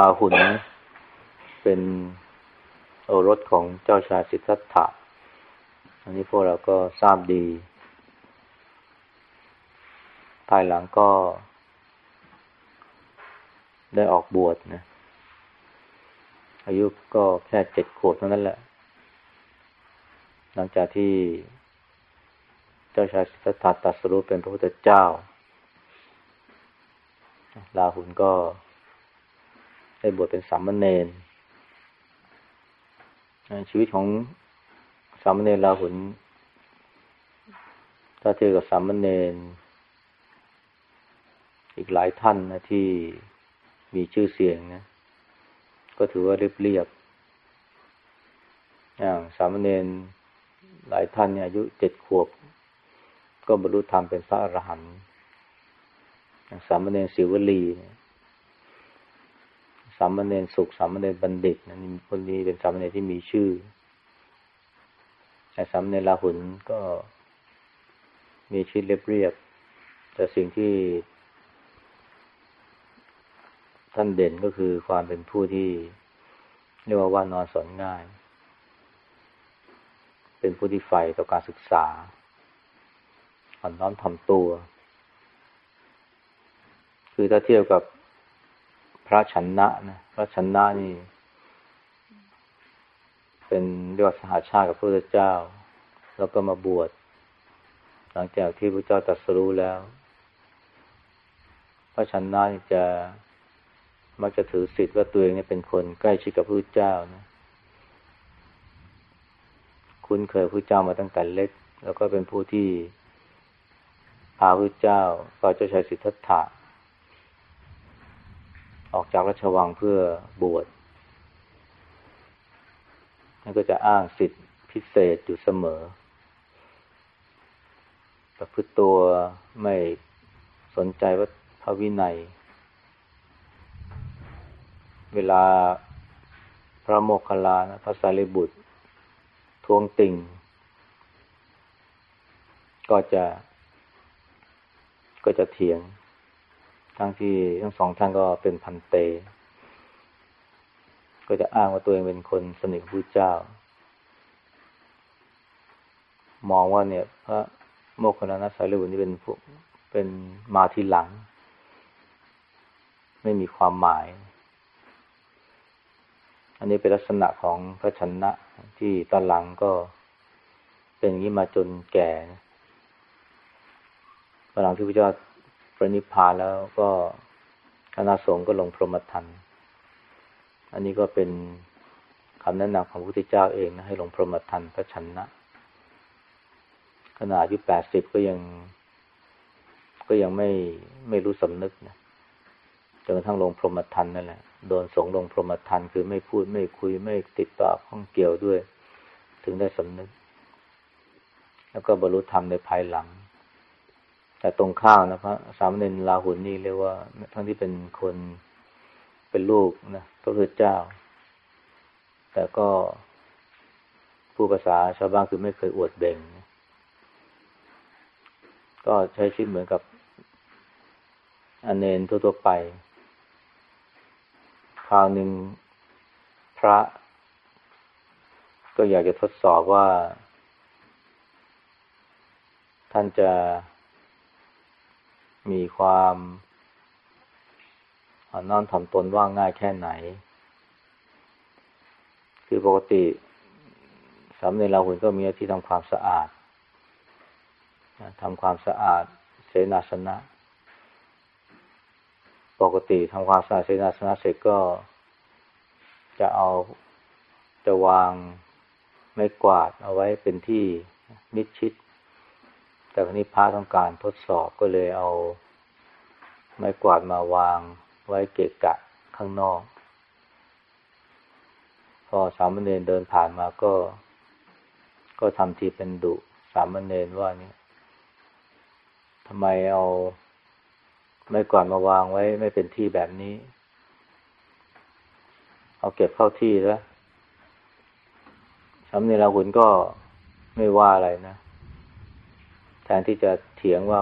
ราหุลเป็นโอรสของเจ้าชายสิทธัตถะ อันนี้พวกเราก็ทราบดี ภายหลังก็ได้ออกบวชนะ อายุก็แค่เจ็ดขวบเท่านั้นแหละ หลังจากที่เจ้าชายสิทธัตถะตัดสรุปเป็นพระพุทธเจ้าลาหุนก็ ได้บวชเป็นสามเณรชีวิตของสามเณรลาหุนถ้าเทียบกับสามเณรอีกหลายท่านนะที่มีชื่อเสียงนะ ก็ถือว่าเรียบเรียบอย่างสามเณรหลายท่านเนี่ยอายุเจ็ดขวบ ก็บรรลุธรรมเป็นพระอรหันต์อย่างสามเณรศิวลีเนี่ย สามเณรสุขสามเณรบัณฑิตนะนี่คนนี้เป็นสามเณรที่มีชื่อแต่สามเณรลาหุนก็มีชีวิตเรียบเรียบ แต่สิ่งที่ท่านเด่นก็คือความเป็นผู้ที่เรียกว่าว่านอนสอนง่าย เป็นผู้ที่ใฝ่ต่อการศึกษาอ่อนน้อมทำตัว คือถ้าเทียบกับ ระชนะนะพระชนะนี่ เป็นเรียกว่าสหาชาติกับพระพุทธเจ้า แล้วก็มาบวชหลังจากที่พระเจ้าตรัสรู้แล้ว พระชนะนี่จะมักจะถือสิทธิ์ว่าตัวเองเนี่ยเป็นคนใกล้ชิดกับพระเจ้านะคุ้นเคยพระเจ้ามาตั้งแต่เล็ก แล้วก็เป็นผู้ที่พาพระเจ้าพระเจ้าชายสิทธัตถะ ออกจากราชวังเพื่อบวชนั่นก็จะอ้างสิทธิพิเศษอยู่เสมอ ประพฤติตัวไม่สนใจว่าพระวินัย เวลาพระโมคคัลลานะพระสารีบุตร ทวงติ่ง ก็จะ ก็จะเถียง ทั้งที่ทั้งสองท่านก็เป็นพันเต ก็จะอ้างว่าตัวเองเป็นคนสนิทพระเจ้า มองว่าเนี่ย พระโมคคัลลานะสารีบุตรนี่เป็นเป็นมาทีหลัง ไม่มีความหมาย อันนี้เป็นลักษณะของพระชนะที่ตอนหลังก็เป็นอย่างนี้มาจนแก่ตอนหลังที่พระเจ้า ระนิพพานแล้วก็คณะสงฆ์ก็ลงพรหมทันอันนี้ก็เป็นคำแนะนำของพระพุทธเจ้าเองนะให้ลงพรหมทันพระชนะขนาดอายุแปดสิบก็ยัง ก็ยังไม่ไม่รู้สำนึกนะจนกระทั่งลงพรหมทันนั่นแหละโดนสงลงพรหมทันคือไม่พูดไม่คุยไม่ติดต่อข้องเกี่ยวด้วย ถึงได้สำนึก แล้วก็บรรลุธรรมในภายหลัง แต่ตรงข้าวนะพระสามเณรลาหุนนี่เรียกว่า ทั้งที่เป็นคนเป็นลูกนะพระพุทธเจ้า แต่ก็ผู้ภาษาชาวบ้านคือไม่เคยอวดเบ่ง ก็ใช้ชีวิตเหมือนกับอนเนนทั่วๆไป คราวหนึ่งพระ ก็อยากจะทดสอบว่า ท่านจะ มีความนอนถ่อมตนว่างง่ายแค่ไหน คือปกติสามเณรเราหุ่นก็มีที่ทำความสะอาดทำความสะอาดเสนาสนะ ปกติทำความสะอาดเสนาสนะเสร็จก็จะเอาจะวางไม้กวาดเอาไว้เป็นที่มิดชิด แต่ครนี้พระต้องการทดสอบก็เลยเอา ไม้กวาดมาวางไว้เกะกะข้างนอก พอสามเณรเดินผ่านมาก็ ก็ทำทีเป็นดุสามเณรว่านี่ทำไมเอาไม่ก่อนมาวางไว้ ไม่เป็นที่แบบนี้ เอาเก็บเข้าที่แล้วสำเนียงเราหุนก็ไม่ว่าอะไรนะ ทนที่จะเถียงว่า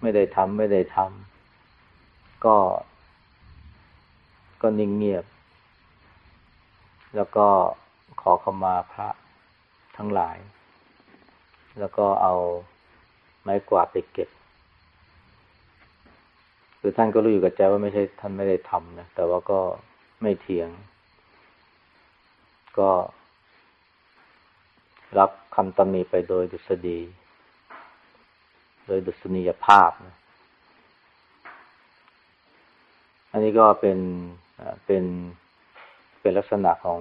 ไม่ได้ทำไม่ได้ทำก็ ก็นิ่งเงียบ แล้วก็ขอขมาพระทั้งหลาย แล้วก็เอาไม้กวาดไปเก็บคือท่านก็รู้อยู่กับใจว่าไม่ใช่ท่านไม่ได้ทำนะ แต่ว่าก็ไม่เถียง ก็รับคำตำหนิไปโดยดุษฎี ดยดุษณียภาพนะอันนี้ก็เป็นเป็นเป็นลักษณะของ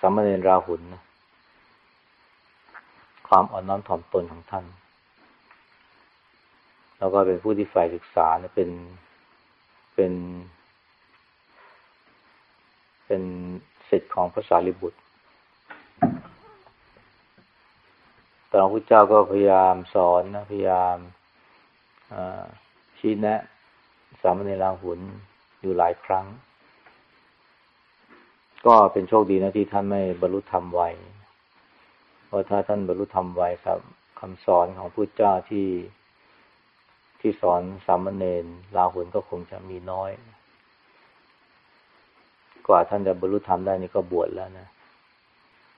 สามเณรราหุลนะความอ่อนน้อมถ่อมตนของท่าน แล้วก็เป็นผู้ที่ฝ่ายศึกษาเนี่ยเป็นเป็น เป็นสิทธิ์ของพระสารีบุตร ตอนพระเจ้าก็พยายามสอนนะพยายามชี้แนะ สามเณรราหุลอยู่หลายครั้ง ก็เป็นโชคดีนะที่ท่านไม่บรรลุธรรมไวเพราะถ้าท่านบรรลุธรรมไวครับคำสอนของพระเจ้าที่ที่สอนสามเณรราหุลก็คงจะมีน้อย กว่าท่านจะบรรลุธรรมได้นี่ก็บวชแล้วนะ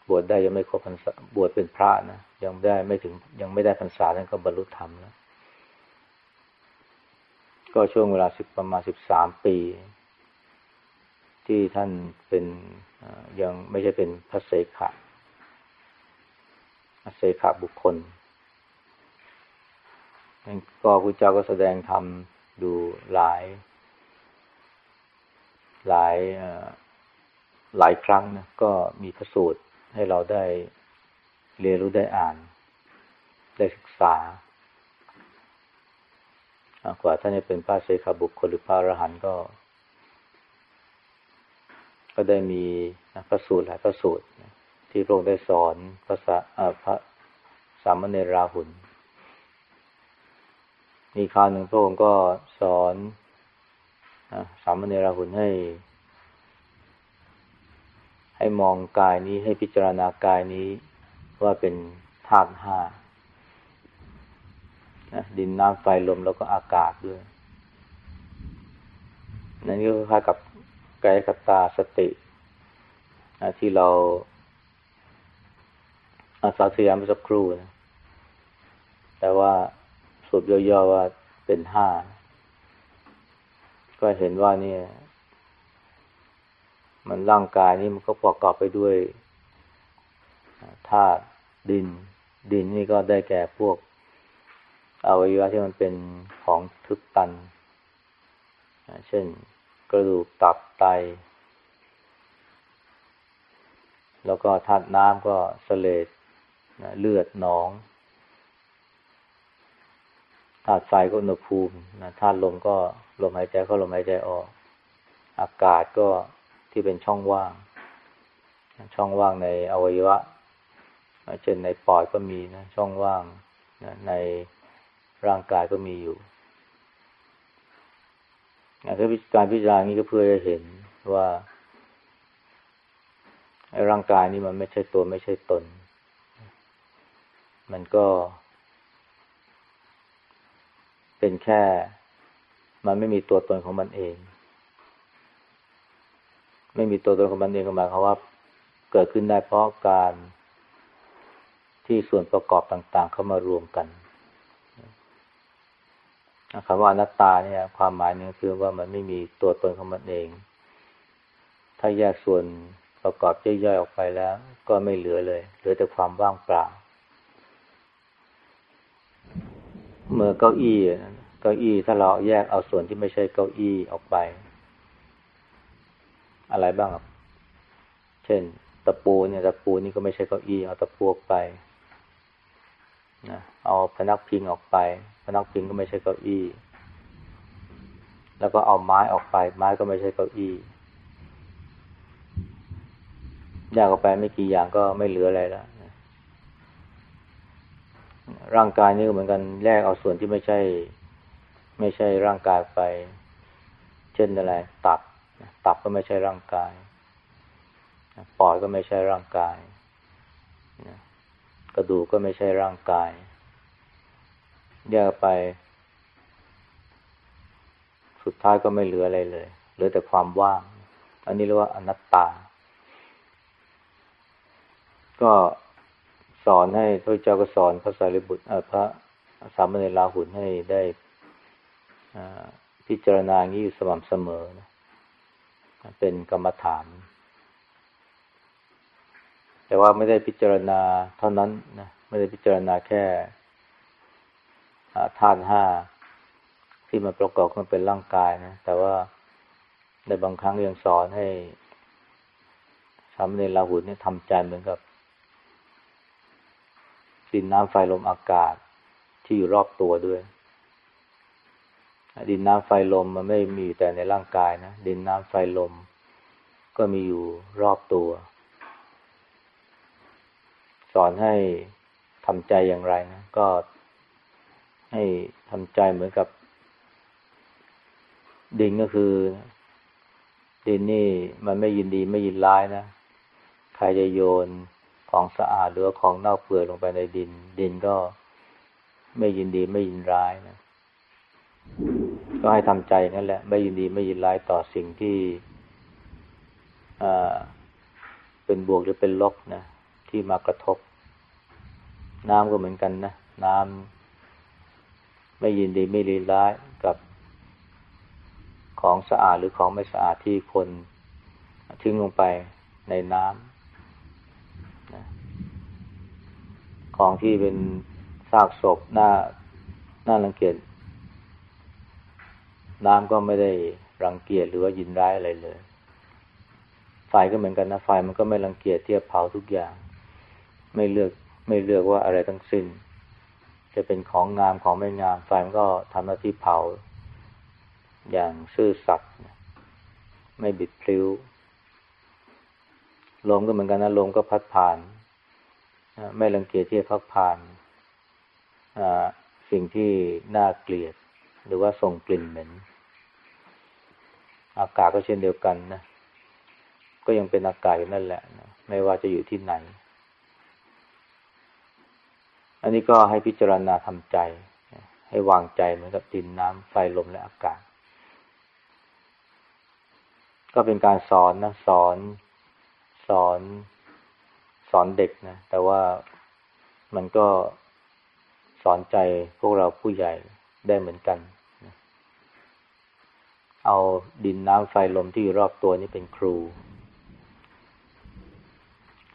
บวชได้ยังไม่ครบพรรษาบวชเป็นพระนะ ยังได้ไม่ถึงยังไม่ได้พรรษาท่านก็บรรลุธรรมแล้ว ก็ช่วงเวลาสิบประมาณสิบสามปี ที่ท่านเป็นยังไม่ใช่เป็นพระเสขะพระเสขะบุคคลก็พระเจ้าก็แสดงธรรมดูหลาย หลายหลายครั้งนะก็มีพระสูตรให้เราได้ เรียนรู้ได้อ่าน ได้ศึกษากว่าท่านจะเป็นพระเสขาบุคคลหรือพระอรหันต์ก็ ก็ได้มีพระสูตรหลายพระสูตรที่พระองค์ได้สอนภาษาพระสามเณรราหุลมีคราวหนึ่งพระองค์ก็สอนสามเณรราหุลให้ ให้มองกายนี้ให้พิจารณากายนี้ ว่าเป็นธาตุห้าดินน้ำไฟลมแล้วก็อากาศด้วย นั่นก็คล้ายกับกายกับตาสติที่เราอาสาสยามสักครู่นะแต่ว่าสุดย่อๆว่าเป็นห้า ก็เห็นว่าเนี่ย มันร่างกายนี้มันก็ประกอบไปด้วย ธาตุดิน ดินนี่ก็ได้แก่พวกอวัยวะที่มันเป็นของทึบตัน เช่นกระดูกตับไต แล้วก็ธาตุน้ำก็สเลดเลือดหนองธาตุไฟก็อุณหภูมิธาตุลมก็ลมหายใจเข้าลมหายใจออก อากาศก็ที่เป็นช่องว่าง ช่องว่างในอวัยวะ เช่นในปอดก็มีนะช่องว่างในร่างกายก็มีอยู่การพิจารณานี้ก็เพื่อจะเห็นว่าร่างกายนี้มันไม่ใช่ตัวไม่ใช่ตน มันก็ เป็นแค่ มันไม่มีตัวตนของมันเอง ไม่มีตัวตนของมันเองก็หมายความว่า เกิดขึ้นได้เพราะการ ที่ส่วนประกอบต่าง ๆ เข้ามารวมกันคำว่าอนัตตาเนี่ย ความหมายนึงคือว่ามันไม่มีตัวตนของมันเอง ถ้าแยกส่วนประกอบย่อยๆออกไปแล้ว ก็ไม่เหลือเลย เหลือแต่ความว่างเปล่า เมื่อเก้าอี้เก้าอี้ถ้าเราแยกเอาส่วนที่ไม่ใช่เก้าอี้ออกไป อะไรบ้างครับเช่น ตะปูเนี่ย ตะปูนี่ก็ไม่ใช่เก้าอี้เอาตะปูออกไป นะเอาพนักพิงออกไป พนักพิงก็ไม่ใช่เก้าอี้ แล้วก็เอาไม้ออกไป ไม้ก็ไม่ใช่เก้าอี้แยกออกไปไม่กี่อย่างก็ไม่เหลืออะไรแล้วร่างกายนี่เหมือนกันแยกเอาส่วนที่ไม่ใช่ ไม่ใช่ร่างกายไป เช่นอะไร ตับ ตับก็ไม่ใช่ร่างกาย ปอดก็ไม่ใช่ร่างกาย กระดูกก็ไม่ใช่ร่างกาย แยกไป สุดท้ายก็ไม่เหลืออะไรเลย เหลือแต่ความว่าง อันนี้เรียกว่าอนัตตา ก็สอนให้พระเจ้าก็สอนพระสารีบุตรพระสามเณรลาหุนให้ได้พิจารณาอย่างนี้อยู่สม่ำเสมอนะเป็นกรรมฐาน แต่ว่าไม่ได้พิจารณาเท่านั้นนะไม่ได้พิจารณาแค่ธาตุห้าที่มันประกอบกันเป็นร่างกายนะ แต่ว่าในบางครั้งยังสอนให้สามเณรลาหุนเนี่ยทำใจเหมือนกับดินน้ำไฟลมอากาศที่อยู่รอบตัวด้วย ดินน้ำไฟลมมันไม่มีแต่ในร่างกายนะ ดินน้ำไฟลมก็มีอยู่รอบตัว สอนให้ทำใจอย่างไรนะ ก็ให้ทำใจเหมือนกับ ดินก็คือ ดินนี่มันไม่ยินดีไม่ยินร้ายนะ ใครจะโยนของสะอาดหรือของเน่าเปื่อยลงไปในดิน ดินก็ไม่ยินดีไม่ยินร้ายนะ ก็ให้ทำใจนั่นแหละ ไม่ยินดีไม่ยินร้ายต่อสิ่งที่เป็นบวกหรือเป็นลบนะ ที่มากระทบ น้ำก็เหมือนกันนะ น้ำไม่ยินดีไม่ยินร้ายกับของสะอาดหรือของไม่สะอาดที่คนทิ้งลงไปในน้ำของที่เป็นซากศพหน้าหน้ารังเกียจน้ำก็ไม่ได้รังเกียจหรือว่ายินร้ายอะไรเลย ไฟก็เหมือนกันนะไฟมันก็ไม่รังเกียจที่จะเผาทุกอย่าง ไม่เลือกไม่เลือกว่าอะไรทั้งสิ้น จะเป็นของงามของไม่งามไฟมันก็ทำหน้าที่เผา อย่างซื่อสัตย์ไม่บิดพลิ้วลมก็เหมือนกันนะลมก็พัดผ่าน ไม่รังเกียจที่จะพักผ่านสิ่งที่น่าเกลียด หรือว่าส่งกลิ่นเหม็น อากาศก็เช่นเดียวกันนะ ก็ยังเป็นอากาศอยู่นั่นแหละนะไม่ว่าจะอยู่ที่ไหน อันนี้ก็ให้พิจารณาทำใจ ให้วางใจเหมือนกับดินน้ำไฟลมและอากาศ ก็เป็นการสอนนะสอนสอนสอนเด็กนะ แต่ว่ามันก็สอนใจพวกเราผู้ใหญ่ได้เหมือนกัน เอาดินน้ำไฟลมที่อยู่รอบตัวนี้เป็นครู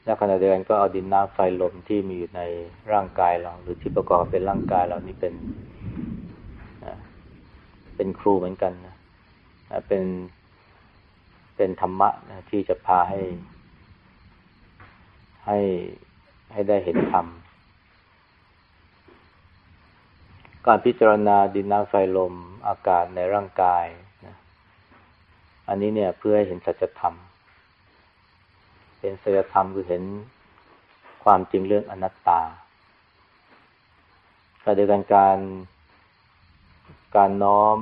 และขณะเดียวกันก็เอาดินน้ำไฟลมที่มีอยู่ในร่างกายเรา หรือที่ประกอบเป็นร่างกายเรานี่เป็นเป็นครูเหมือนกันนะเป็นเป็นธรรมะนะที่จะพาให้ ให้ให้ได้เห็นธรรมการพิจารณาดินน้ำไฟลมอากาศในร่างกายนะอันนี้เนี่ยเพื่อให้เห็นสัจธรรม เห็นสัจธรรมคือเห็นความจริงเรื่องอนัตตาการเดียวกันการการน้อม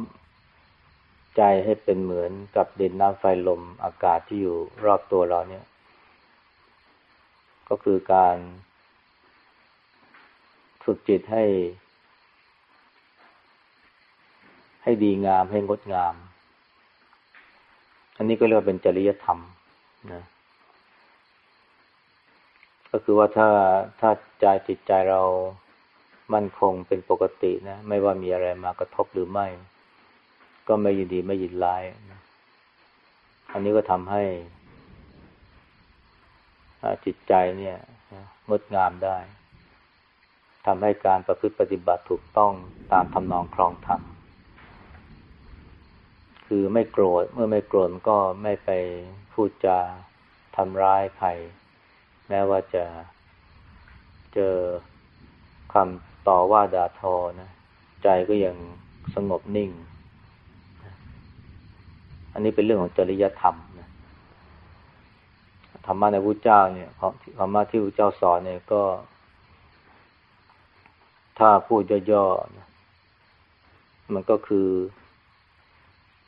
ใจให้เป็นเหมือนกับดินน้ำไฟลมอากาศที่อยู่รอบตัวเราเนี่ย ก็คือการฝึกจิตให้ ให้ดีงามให้งดงาม อันนี้ก็เรียกว่าเป็นจริยธรรมนะ ก็คือว่าถ้าถ้าใจจิตใจเรามั่นคงเป็นปกตินะ ไม่ว่ามีอะไรมากระทบหรือไม่ ก็ไม่ยินดีไม่ยินร้ายนะอันนี้ก็ทำให้จิตใจเนี่ยงดงามได้ทำให้การประพฤติปฏิบัติถูกต้องตามทำนองครองธรรมคือไม่โกรธเมื่อไม่โกรธก็ไม่ไปพูดจาทำร้ายใคร แม้ว่าจะเจอคำต่อว่าด่าทอนะ ใจก็ยังสงบนิ่ง อันนี้เป็นเรื่องของจริยธรรมธรรมะในพระเจ้าเนี่ยธรรมะที่พระเจ้าสอนเนี่ยก็ ถ้าพูดย่อๆมันก็คือ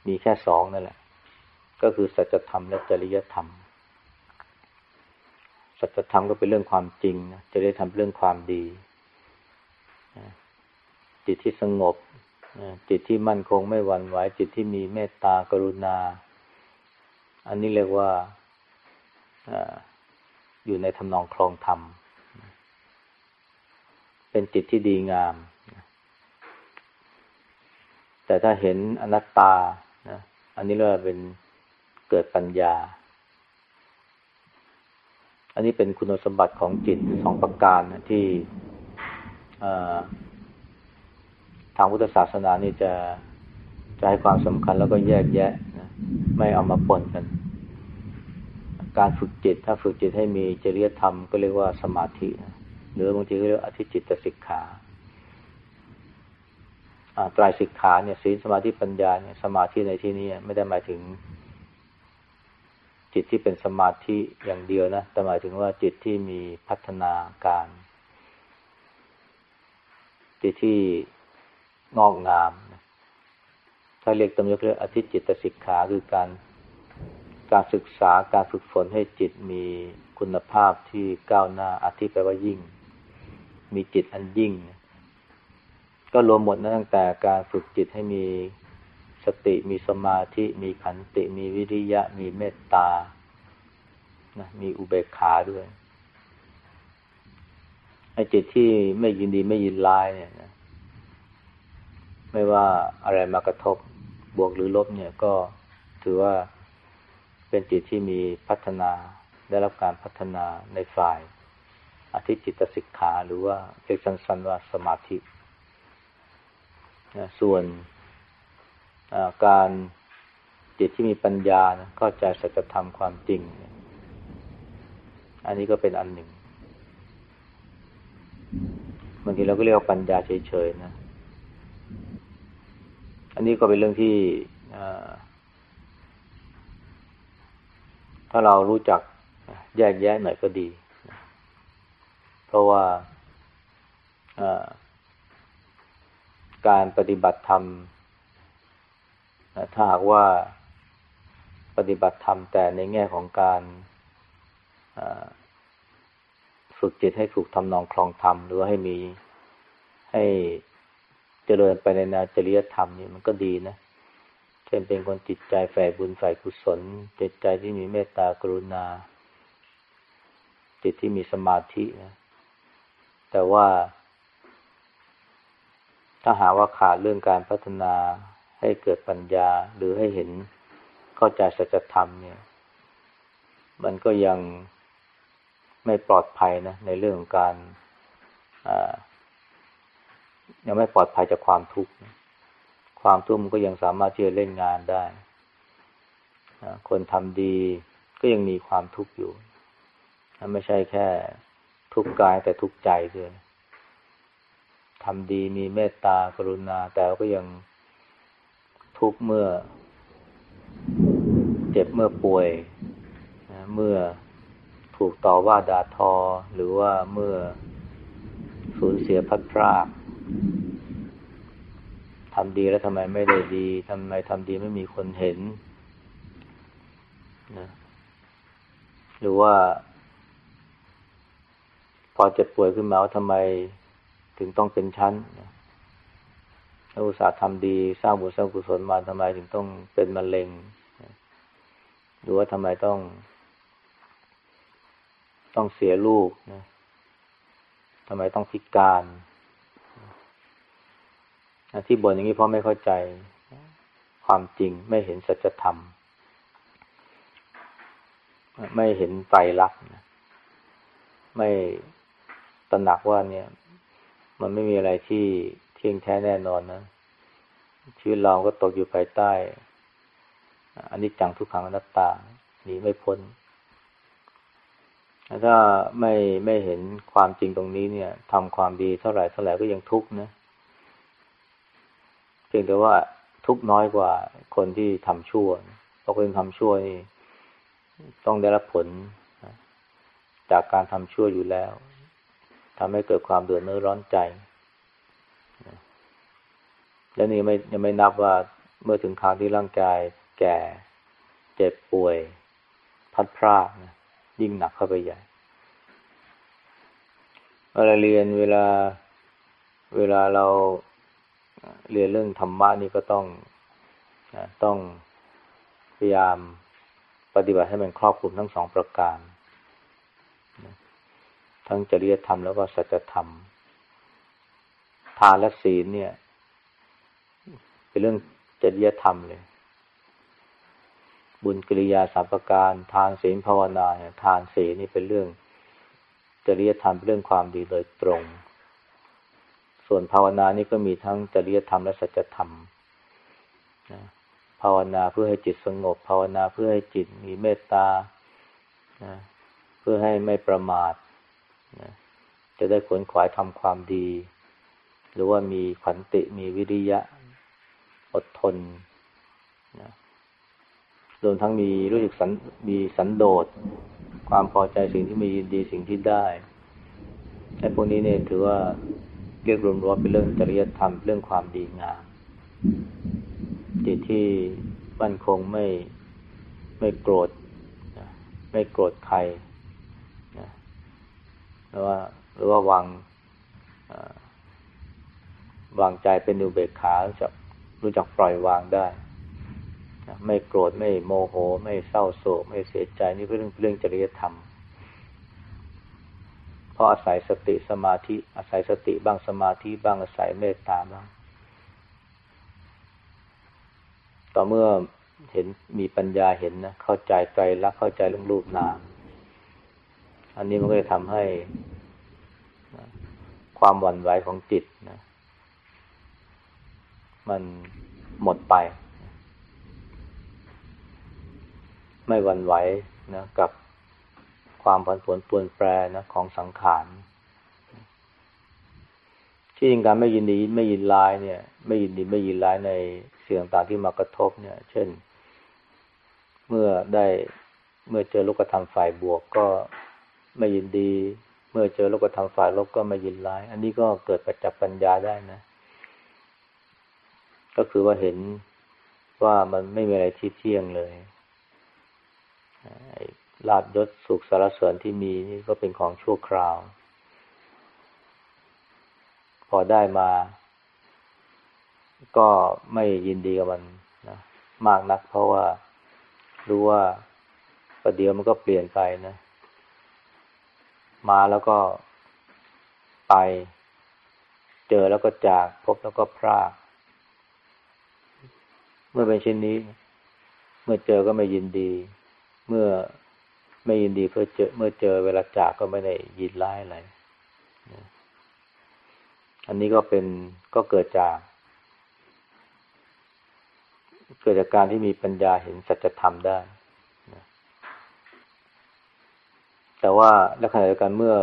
มีแค่สองนั่นแหละ ก็คือสัจธรรมและจริยธรรม สัจธรรมก็เป็นเรื่องความจริงนะจะได้ทำเรื่องความดี จิตที่สงบ จิตที่มั่นคงไม่หวั่นไหว จิตที่มีเมตตากรุณา อันนี้เรียกว่าอยู่ในทำนองคลองธรรม เป็นจิตที่ดีงาม แต่ถ้าเห็นอนัตตานะอันนี้เรียกว่าเป็นเกิดปัญญา อันนี้เป็นคุณสมบัติของจิตสองประการนะที่ทางพุทธศาสนานี่จะจะให้ความสำคัญแล้วก็แยกแยะนะไม่เอามาปนกัน การฝึกจิต ถ้าฝึกจิตให้มีจริยธรรมก็เรียกว่าสมาธินะหรือบางทีก็เรียกอธิจิตสิกขาตรายสิกขาเนี่ยศีลสมาธิปัญญาเนี่ยสมาธิในที่นี้ไม่ได้หมายถึง จิตที่เป็นสมาธิอย่างเดียวนะ แต่หมายถึงว่าจิตที่มีพัฒนาการ จิตที่งอกงามถ้าเรียกตำยกเรียกอธิจิตสิกขาคือการการศึกษาการฝึกฝนให้จิตมีคุณภาพที่ก้าวหน้าอธิแปลว่ายิ่ง มีจิตอันยิ่ง ก็รวมหมดนะตั้งแต่การฝึกจิตให้มี สติมีสมาธิ มีขันติ มีวิริยะ มีเมตตานะมีอุเบกขาด้วยไอ้จิตที่ไม่ยินดีไม่ยินร้ายเนี่ยนะไม่ว่าอะไรมากระทบบวกหรือลบเนี่ยก็ถือว่าเป็นจิตที่มีพัฒนาได้รับการพัฒนาในฝ่ายอธิจิตสิกขาหรือว่าเรียกสั้นๆว่าสมาธินะส่วน การจิตที่มีปัญญาเข้าใจสัจธรรมความจริง อันนี้ก็เป็นอันหนึ่งบางทีเราก็เรียกว่าปัญญาเฉยๆนะ อันนี้ก็เป็นเรื่องที่ถ้าเรารู้จักแยกแยะหน่อยก็ดี เพราะว่าการปฏิบัติธรรม ถ้าหากว่าปฏิบัติธรรมแต่ในแง่ของการฝึกจิตให้ถูกทำนองคลองธรรมหรือว่าให้มีให้เจริญไปในนาจริยธรรมนี่มันก็ดีนะ เช่นเป็นคนจิตใจฝ่ายบุญฝ่ายกุศล จิตใจที่มีเมตตากรุณา จิตที่มีสมาธินะ แต่ว่า ถ้าหาว่าขาดเรื่องการพัฒนา ให้เกิดปัญญาหรือให้เห็นเข้าใจสัจธรรมเนี่ย มันก็ยังไม่ปลอดภัยนะ ในเรื่องของการยังไม่ปลอดภัยจากความทุกข์ความทุกข์มันก็ยังสามารถที่จะเล่นงานได้คนทำดีก็ยังมีความทุกข์อยู่ไม่ใช่แค่ทุกข์กายแต่ทุกข์ใจด้วยทำดีมีเมตตากรุณา แต่ก็ยัง ทุกข์เมื่อ เจ็บเมื่อป่วย เมื่อถูกต่อว่าด่าทอ หรือว่าเมื่อสูญเสียพัดพรากทำดีแล้วทำไมไม่ได้ดีทำไมทำดีไม่มีคนเห็นนะหรือว่า พอเจ็บป่วยขึ้นมาว่าทำไมถึงต้องเป็นชั้น ถ้าอุตส่าห์ทำดี สร้างบุญสร้างกุศลมาทำไมถึงต้องเป็นมะเร็งหรือว่าทำไมต้อง ต้องเสียลูกนะทำไมต้องพิการที่บ่นอย่างนี้เพราะไม่เข้าใจความจริงไม่เห็นสัจธรรม ไม่เห็นไตรลักษณ์ไม่ตระหนักว่าเนี่ย มันไม่มีอะไรที่ เที่ยงแท้แน่นอนนะ ชีวิตเราก็ตกอยู่ภายใต้อันนี้จังทุกขังอนัตตาหนีไม่พ้น ถ้าไม่ไม่เห็นความจริงตรงนี้เนี่ยทำความดีเท่าไหร่เท่าไหร่ก็ยังทุกข์นะเพียงแต่ว่าทุกน้อยกว่าคนที่ทำชั่วเพราะคนทำชั่วนี่ต้องได้รับผลจากการทำชั่วอยู่แล้วทำให้เกิดความเดือดเนื้อร้อนใจ และนี่ไม่ยังไม่นับว่าเมื่อถึงคราวที่ร่างกายแก่เจ็บป่วย พัดพรากนะยิ่งหนักเข้าไปใหญ่เวลาเรียนเวลาเวลาเราเรียนเรื่องธรรมะนี่ก็ต้องต้องพยายามปฏิบัติให้มันครอบคลุมทั้งสองประการ ทั้งจริยธรรมแล้วก็สัจธรรม ทานและศีลเนี่ย เป็นเรื่องจริยธรรมเลย บุญกิริยาสามประการ ทานศีลภาวนาเนี่ยทานศีลนี่เป็นเรื่องจริยธรรมเป็นเรื่องความดีโดยตรง ส่วนภาวนานี่ก็มีทั้งจริยธรรมและสัจธรรมนะภาวนาเพื่อให้จิตสงบ ภาวนาเพื่อให้จิตมีเมตตานะเพื่อให้ไม่ประมาทนะจะได้ขวนขวายทำความดี หรือว่ามีขันติมีวิริยะ อดทนนะรวมทั้งมีรู้สึกสันมีสันโดษ ความพอใจสิ่งที่มียินดีสิ่งที่ได้ไอ้พวกนี้เนี่ยถือว่าเรียกรวมๆเป็นเรื่องจริยธรรมเรื่องความดีงามจิตที่มั่นคงไม่ไม่โกรธไม่โกรธใครนะหรือว่าหรือว่าวาง วางใจเป็นอุเบกขาจะรู้จักปล่อยวางได้ ไม่โกรธไม่โมโห ไม่เศร้าโศก ไม่เสียใจนี่เป็นเรื่องเรื่องจริยธรรม เพราะอาศัยสติสมาธิ อาศัยสติบ้างสมาธิบ้างอาศัยเมตตาบ้างต่อเมื่อเห็นมีปัญญาเห็นนะเข้าใจใจรักเข้าใจเรื่องรูปนามอันนี้มันก็จะทำให้ความหวั่นไหวของจิตนะ มันหมดไป ไม่วันไหวนะกับความผันผวนปวนแปรนะของสังขารที่จริงการไม่ยินดีไม่ยินร้ายเนี่ย ไม่ยินดีไม่ยินร้ายในสิ่งต่างๆที่มากระทบเนี่ย เช่น เมื่อได้เมื่อเจอโลกธรรมฝ่ายบวกก็ไม่ยินดี เมื่อเจอโลกธรรมฝ่ายลบก็ไม่ยินร้าย อันนี้ก็เกิดประจักษ์ปัญญาได้นะ ก็คือว่าเห็นว่ามันไม่มีอะไรที่เที่ยงเลยลาบยศสุขสารเสริญที่มีนี่ก็เป็นของชั่วคราว พอได้มา ก็ไม่ยินดีกับมันนะมากนักเพราะว่ารู้ว่าประเดี๋ยวมันก็เปลี่ยนไปนะ มาแล้วก็ไป เจอแล้วก็จากพบแล้วก็พราก เมื่อเป็นเช่นนี้ เมื่อเจอก็ไม่ยินดี เมื่อไม่ยินดีเพื่อเจอ เมื่อเจอเวลาจากก็ไม่ได้ยินร้ายอะไรอันนี้ก็เป็นก็เกิดจาก เกิดจากการที่มีปัญญาเห็นสัจธรรมได้แต่ว่าและขณะเดียวกันเมื่อ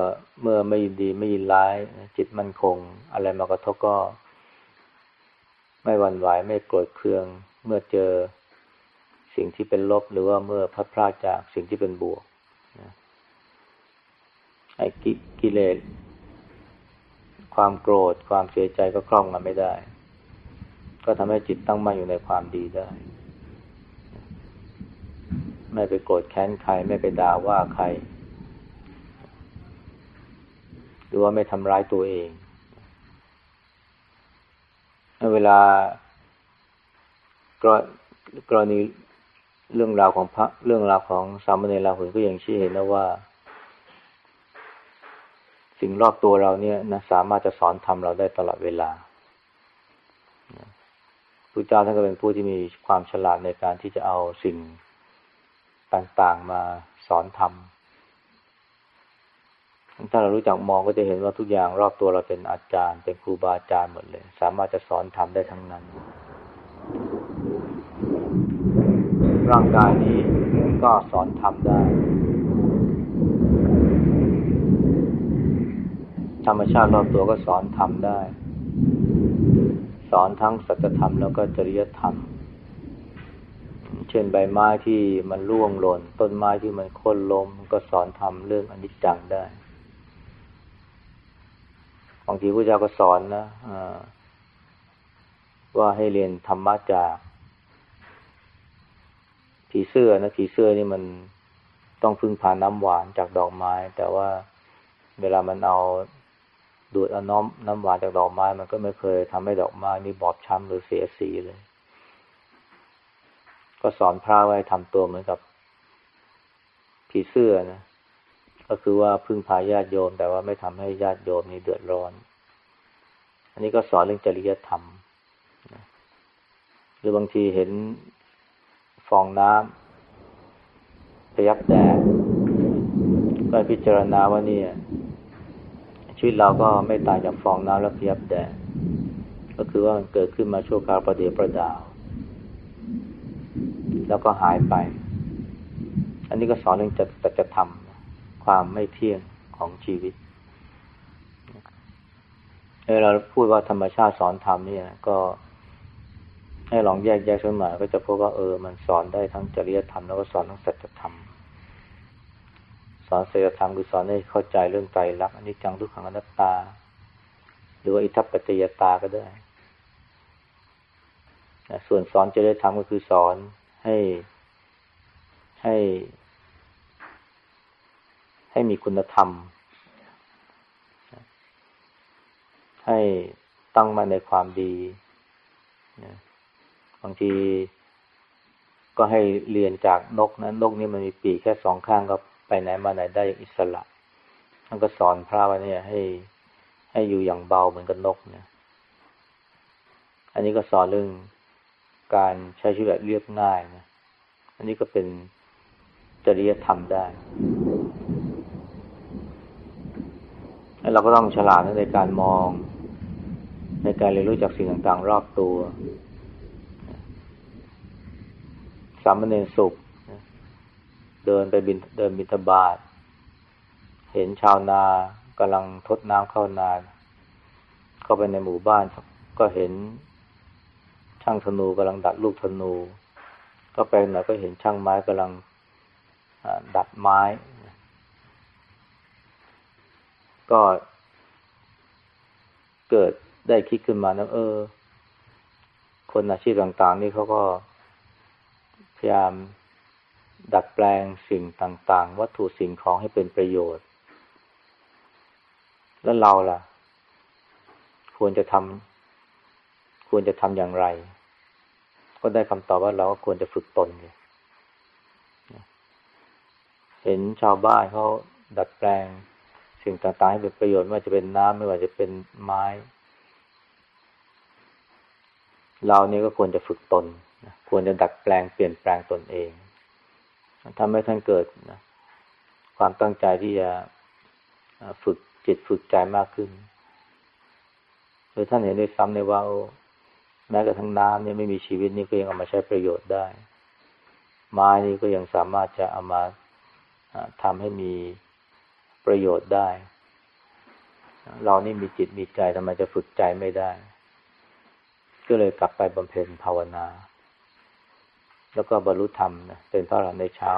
เมื่อไม่ยินดีไม่ยินร้าย จิตมั่นคง อะไรมากระทบก็ ไม่หวั่นไหวไม่โกรธเคือง เมื่อเจอสิ่งที่เป็นลบหรือว่าเมื่อพัดพลาดจากสิ่งที่เป็นบวกนะไอ้กิเลสความโกรธความเสียใจก็ครอบงำไม่ได้ ก็ทำให้จิตตั้งมั่นอยู่ในความดีได้ ไม่ไปโกรธแค้นใคร ไม่ไปด่าว่าใคร หรือว่าไม่ทำร้ายตัวเอง เวลา กรณีเรื่องราวของพระเรื่องราวของสามเณรลาหุนก็ยังชี้เห็นนะว่า สิ่งรอบตัวเราเนี่ยนะสามารถจะสอนทำเราได้ตลอดเวลาพระเจ้าท่านก็เป็นผู้ที่มีความฉลาดในการที่จะเอาสิ่งต่างๆมาสอนทำถ้าเรารู้จักมองก็จะเห็นว่าทุกอย่างรอบตัวเราเป็นอาจารย์ เป็นครูบาอาจารย์หมดเลย สามารถจะสอนทำได้ทั้งนั้น ร่างกายนี้ก็สอนทำได้ ธรรมชาติรอบตัวก็สอนทำได้ สอนทั้งสัจธรรมแล้วก็จริยธรรม เช่นใบไม้ที่มันร่วงหล่น ต้นไม้ที่มันโค่นล้มก็สอนทำเรื่องอนิจจังได้บางทีพระเจ้าก็สอนนะว่าให้เรียนธรรมะจาก ผีเสื้อนะผีเสื้อนี่มันต้องพึ่งพาน้ำหวานจากดอกไม้ แต่ว่าเวลามันเอาดูดเอาน้ำน้ำหวานจากดอกไม้ มันก็ไม่เคยทำให้ดอกไม้นี่บอบช้ำหรือเสียสีเลย ก็สอนพระไว้ทำตัวเหมือนกับ ผีเสื้อนะก็คือว่าพึ่งพาญาติโยม แต่ว่าไม่ทำให้ญาติโยมนี่เดือดร้อน อันนี้ก็สอนเรื่องจริยธรรมหรือบางทีเห็น ฟองน้ำพยับแดดก็พิจารณาว่านี่ชีวิตเราก็ไม่ต่างจากฟองน้ำและพยับแดดก็คือว่ามันเกิดขึ้นมาชั่วคราวประเดี๋ยวประดาว แล้วก็หายไป อันนี้ก็สอนเรื่องจัตจธรรมความไม่เที่ยงของชีวิตเเราพูดว่าธรรมชาติสอนธรรมเนี่ย ก็ ให้ลองแยกแยกสักหน่อยก็จะพบว่าเออ มันสอนได้ทั้งจริยธรรมแล้วก็สอนทั้งสัจธรรม สอนศีลธรรมคือสอนให้เข้าใจเรื่องใจรักอันนี้จังทุกขังอนัตตา หรือว่าอิทัปปัจจยตาก็ได้ ส่วนสอนจริยธรรมก็คือสอนให้ให้ ให้มีคุณธรรม ให้ตั้งมาในความดีางที ก็ให้เรียนจากนกนะนกนี่มันมีปีกแค่สองข้างก็ไปไหนมาไหนได้อย่างอิสระท่านก็สอนพระว่าเนี่ยให้ให้อยู่อย่างเบาเหมือนกับนกเนี่ย อันนี้ก็สอนเรื่องการใช้ชีวิตแบบเรียบง่ายนะ อันนี้ก็เป็นจริยธรรมได้ เราก็ต้องฉลาดในการมอง ในการเรียนรู้จากสิ่งต่างๆ รอบตัว สามเณรสุข เดินไปบินเดินบินทบาท เห็นชาวนากำลังทดน้ำเข้านาเข้าไปในหมู่บ้าน ก็เห็นช่างธนูกำลังดัดลูกธนู ก็ไปหน่อยก็เห็นช่างไม้กำลังดัดไม้ ก็เกิดได้คิดขึ้นมานะเออ คนอาชีพต่าง ๆ นี่เขาก็ พยายามดัดแปลงสิ่งต่างๆ วัตถุสิ่งของให้เป็นประโยชน์ แล้วเราล่ะ ควรจะทำควรจะทำอย่างไร ก็ได้คำตอบว่าเราก็ควรจะฝึกตนเห็นชาวบ้านเขาดัดแปลงสิ่งต่างๆให้เป็นประโยชน์ไม่ว่าจะเป็นน้ำไม่ว่าจะเป็นไม้ เรานี่ก็ควรจะฝึกตน ควรจะดัดแปลงเปลี่ยนแปลงตนเองทำให้ท่านเกิดนะความตั้งใจที่จะฝึกจิตฝึกใจมากขึ้นโดยท่านเห็นด้วยซ้ำในว่าแม้กระทั่งน้ำเนี่ยไม่มีชีวิตนี่ก็ยังเอามาใช้ประโยชน์ได้ ไม้นี่ก็ยังสามารถจะเอามาทำให้มีประโยชน์ได้ เรานี่มีจิตมีใจทำไมจะฝึกใจไม่ได้ ก็เลยกลับไปบำเพ็ญภาวนา แล้วก็บรรลุธรรมนะเป็นพระอรหันต์ในเช้า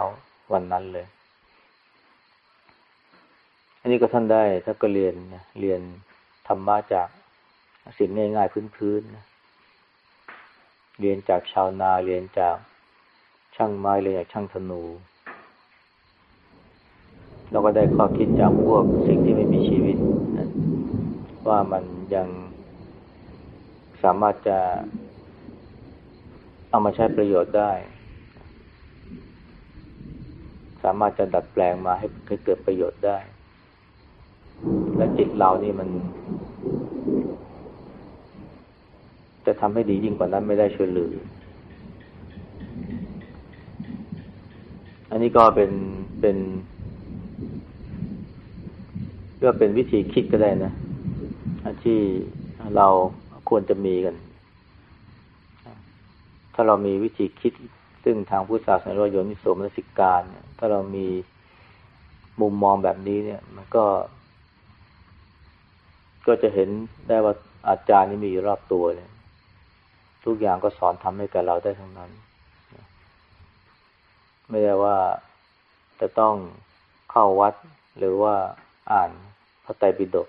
วันนั้นเลย อันนี้ก็ท่านได้ท่านก็เรียนนะเรียนธรรมะจากสิ่งง่าย ๆ พื้นๆนะเรียนจากชาวนาเรียนจากช่างไม้เรียนจากช่างธนูเราก็ได้ข้อคิดจากพวกสิ่งที่ไม่มีชีวิตนะว่ามันยังสามารถจะ เอามาใช้ประโยชน์ได้ สามารถจะดัดแปลงมาให้เกิดประโยชน์ได้ และจิตเรานี่มัน จะทำให้ดียิ่งกว่านั้นไม่ได้ช่วยเหลือ อันนี้ก็เป็นเป็นก็เป็นวิธีคิดก็ได้นะที่เราควรจะมีกัน ถ้าเรามีวิธีคิด ซึ่งทางพุทธศาสนาโยนิโสมนสิการเนี่ยถ้าเรามีมุมมองแบบนี้เนี่ย มันก็ ก็จะเห็นได้ว่าอาจารย์นี่มีรอบตัวเลย ทุกอย่างก็สอนทำให้กับเราได้ทั้งนั้น ไม่ได้ว่าจะต้องเข้าวัดหรือว่าอ่านพระไตรปิฎก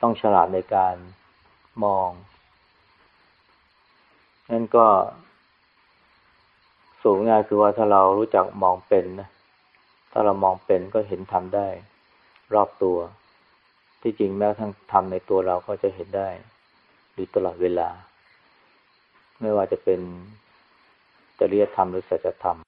ต้องฉลาดในการมอง นั่นก็ สูงง่ายคือว่าถ้าเรารู้จักมองเป็นนะถ้าเรามองเป็นก็เห็นทำได้ รอบตัว ที่จริงแม้ทั้งทำในตัวเราก็จะเห็นได้อยู่ตลอดเวลา ไม่ว่าจะเป็นจริยธรรมหรือสัจธรรม